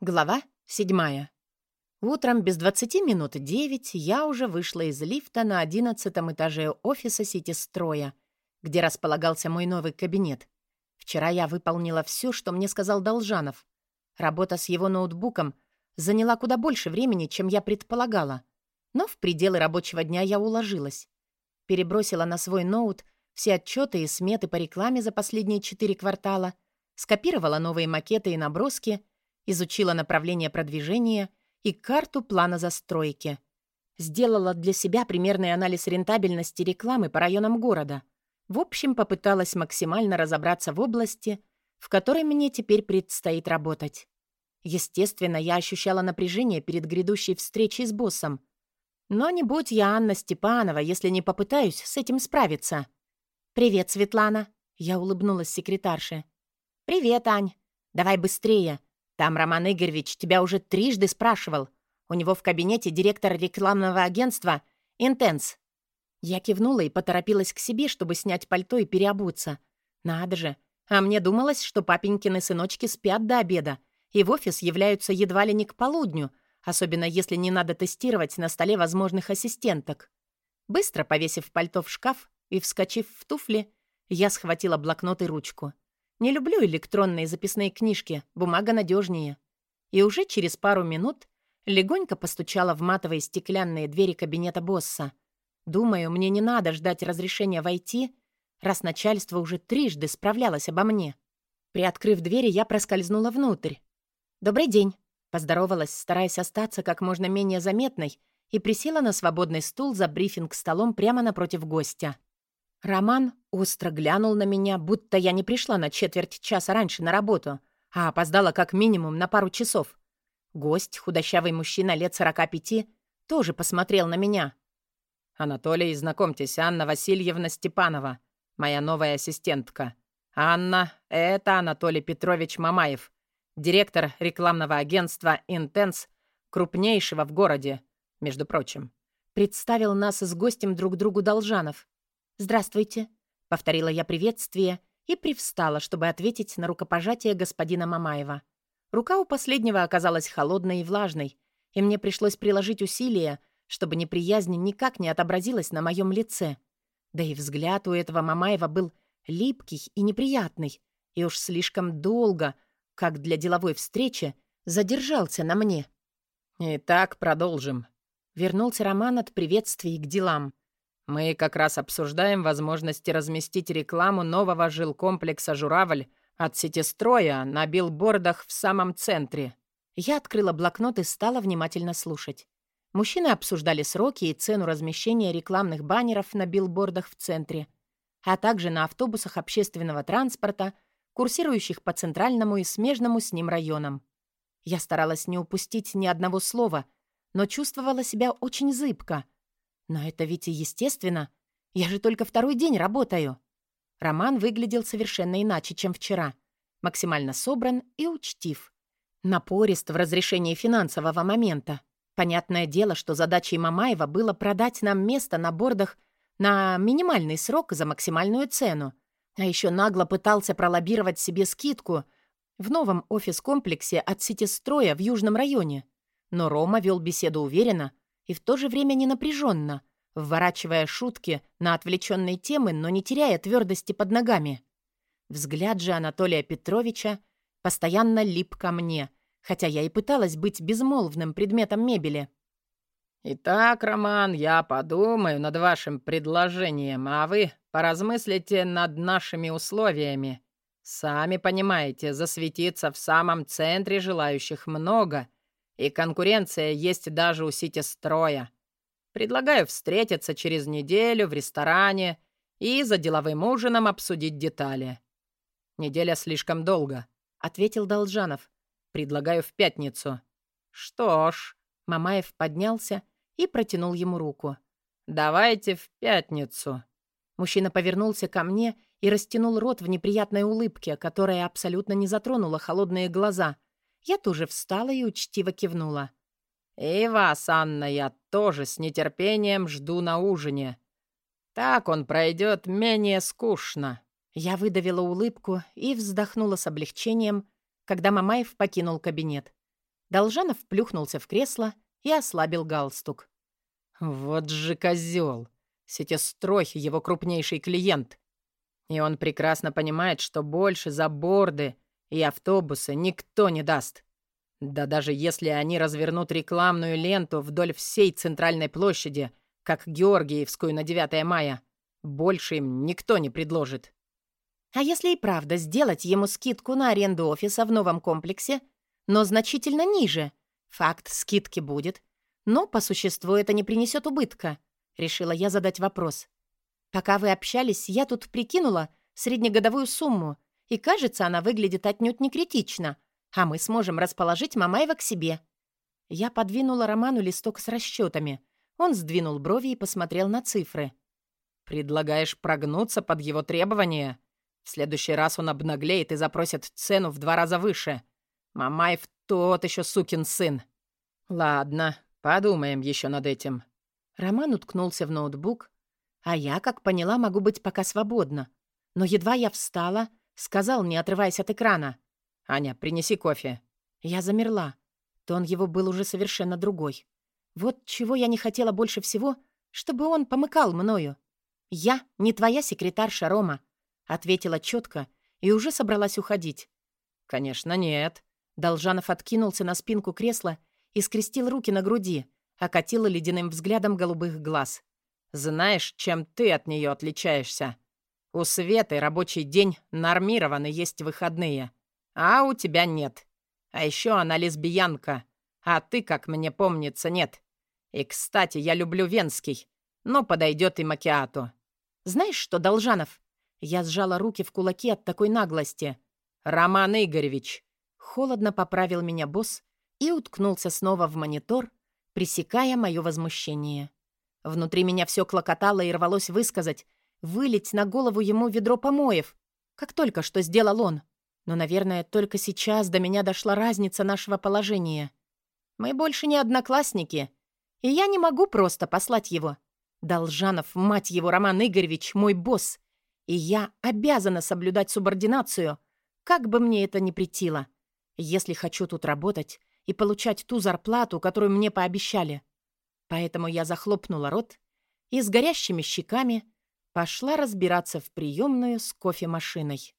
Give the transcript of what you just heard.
Глава седьмая. Утром без 20 минут 9 я уже вышла из лифта на одиннадцатом этаже офиса Сити-строя, где располагался мой новый кабинет. Вчера я выполнила все, что мне сказал Должанов. Работа с его ноутбуком заняла куда больше времени, чем я предполагала. Но в пределы рабочего дня я уложилась. Перебросила на свой ноут все отчеты и сметы по рекламе за последние четыре квартала, скопировала новые макеты и наброски — изучила направление продвижения и карту плана застройки. Сделала для себя примерный анализ рентабельности рекламы по районам города. В общем, попыталась максимально разобраться в области, в которой мне теперь предстоит работать. Естественно, я ощущала напряжение перед грядущей встречей с боссом. Но не будь я Анна Степанова, если не попытаюсь с этим справиться. «Привет, Светлана!» — я улыбнулась секретарше. «Привет, Ань! Давай быстрее!» Там Роман Игоревич тебя уже трижды спрашивал. У него в кабинете директор рекламного агентства «Интенс». Я кивнула и поторопилась к себе, чтобы снять пальто и переобуться. Надо же. А мне думалось, что папенькины сыночки спят до обеда и в офис являются едва ли не к полудню, особенно если не надо тестировать на столе возможных ассистенток. Быстро повесив пальто в шкаф и вскочив в туфли, я схватила блокнот и ручку. Не люблю электронные записные книжки, бумага надежнее. И уже через пару минут легонько постучала в матовые стеклянные двери кабинета босса. Думаю, мне не надо ждать разрешения войти, раз начальство уже трижды справлялось обо мне. Приоткрыв двери, я проскользнула внутрь. «Добрый день», — поздоровалась, стараясь остаться как можно менее заметной, и присела на свободный стул за брифинг-столом прямо напротив гостя. Роман остро глянул на меня, будто я не пришла на четверть часа раньше на работу, а опоздала как минимум на пару часов. Гость, худощавый мужчина лет сорока пяти, тоже посмотрел на меня. «Анатолий, знакомьтесь, Анна Васильевна Степанова, моя новая ассистентка. Анна — это Анатолий Петрович Мамаев, директор рекламного агентства «Интенс», крупнейшего в городе, между прочим. Представил нас с гостем друг другу Должанов. «Здравствуйте», — повторила я приветствие и привстала, чтобы ответить на рукопожатие господина Мамаева. Рука у последнего оказалась холодной и влажной, и мне пришлось приложить усилия, чтобы неприязнь никак не отобразилась на моем лице. Да и взгляд у этого Мамаева был липкий и неприятный, и уж слишком долго, как для деловой встречи, задержался на мне. «Итак, продолжим», — вернулся Роман от приветствий к делам. Мы как раз обсуждаем возможности разместить рекламу нового жилкомплекса «Журавль» от сетистроя на билбордах в самом центре. Я открыла блокнот и стала внимательно слушать. Мужчины обсуждали сроки и цену размещения рекламных баннеров на билбордах в центре, а также на автобусах общественного транспорта, курсирующих по центральному и смежному с ним районам. Я старалась не упустить ни одного слова, но чувствовала себя очень зыбко — но это ведь и естественно. Я же только второй день работаю. Роман выглядел совершенно иначе, чем вчера. Максимально собран и учтив. Напорист в разрешении финансового момента. Понятное дело, что задачей Мамаева было продать нам место на бордах на минимальный срок за максимальную цену. А еще нагло пытался пролоббировать себе скидку в новом офис-комплексе от Ситистроя в Южном районе. Но Рома вел беседу уверенно, и в то же время не напряженно, вворачивая шутки на отвлеченные темы, но не теряя твердости под ногами. Взгляд же Анатолия Петровича постоянно лип ко мне, хотя я и пыталась быть безмолвным предметом мебели. «Итак, Роман, я подумаю над вашим предложением, а вы поразмыслите над нашими условиями. Сами понимаете, засветиться в самом центре желающих много — и конкуренция есть даже у Сити-строя. Предлагаю встретиться через неделю в ресторане и за деловым ужином обсудить детали. Неделя слишком долго, — ответил Должанов. Предлагаю в пятницу. Что ж, Мамаев поднялся и протянул ему руку. «Давайте в пятницу». Мужчина повернулся ко мне и растянул рот в неприятной улыбке, которая абсолютно не затронула холодные глаза — я тоже встала и учтиво кивнула. «И вас, Анна, я тоже с нетерпением жду на ужине. Так он пройдет менее скучно». Я выдавила улыбку и вздохнула с облегчением, когда Мамаев покинул кабинет. Должанов плюхнулся в кресло и ослабил галстук. «Вот же козел! Сетестрой — его крупнейший клиент. И он прекрасно понимает, что больше за борды и автобусы никто не даст. Да даже если они развернут рекламную ленту вдоль всей центральной площади, как Георгиевскую на 9 мая, больше им никто не предложит. А если и правда сделать ему скидку на аренду офиса в новом комплексе, но значительно ниже? Факт скидки будет, но по существу это не принесет убытка. Решила я задать вопрос. Пока вы общались, я тут прикинула среднегодовую сумму, и кажется, она выглядит отнюдь не критично, а мы сможем расположить Мамаева к себе. Я подвинула Роману листок с расчетами. Он сдвинул брови и посмотрел на цифры. «Предлагаешь прогнуться под его требования?» В следующий раз он обнаглеет и запросит цену в два раза выше. Мамаев тот еще сукин сын. Ладно, подумаем еще над этим. Роман уткнулся в ноутбук, а я, как поняла, могу быть пока свободна. Но едва я встала, сказал, не отрываясь от экрана. «Аня, принеси кофе». Я замерла. Тон его был уже совершенно другой. Вот чего я не хотела больше всего, чтобы он помыкал мною. «Я не твоя секретарша, Рома. Ответила четко и уже собралась уходить. «Конечно, нет». Должанов откинулся на спинку кресла и скрестил руки на груди, окатил ледяным взглядом голубых глаз. «Знаешь, чем ты от нее отличаешься? У Светы рабочий день нормирован и есть выходные, а у тебя нет. А еще она лесбиянка, а ты, как мне помнится, нет. И, кстати, я люблю венский, но подойдет и макиату». «Знаешь что, Должанов?» Я сжала руки в кулаки от такой наглости. «Роман Игоревич!» Холодно поправил меня босс и уткнулся снова в монитор, пресекая мое возмущение. Внутри меня все клокотало и рвалось высказать, вылить на голову ему ведро помоев, как только что сделал он. Но, наверное, только сейчас до меня дошла разница нашего положения. Мы больше не одноклассники, и я не могу просто послать его. Должанов, мать его, Роман Игоревич, мой босс, и я обязана соблюдать субординацию, как бы мне это ни претило, если хочу тут работать и получать ту зарплату, которую мне пообещали. Поэтому я захлопнула рот и с горящими щеками пошла разбираться в приемную с кофемашиной.